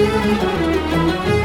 Müzik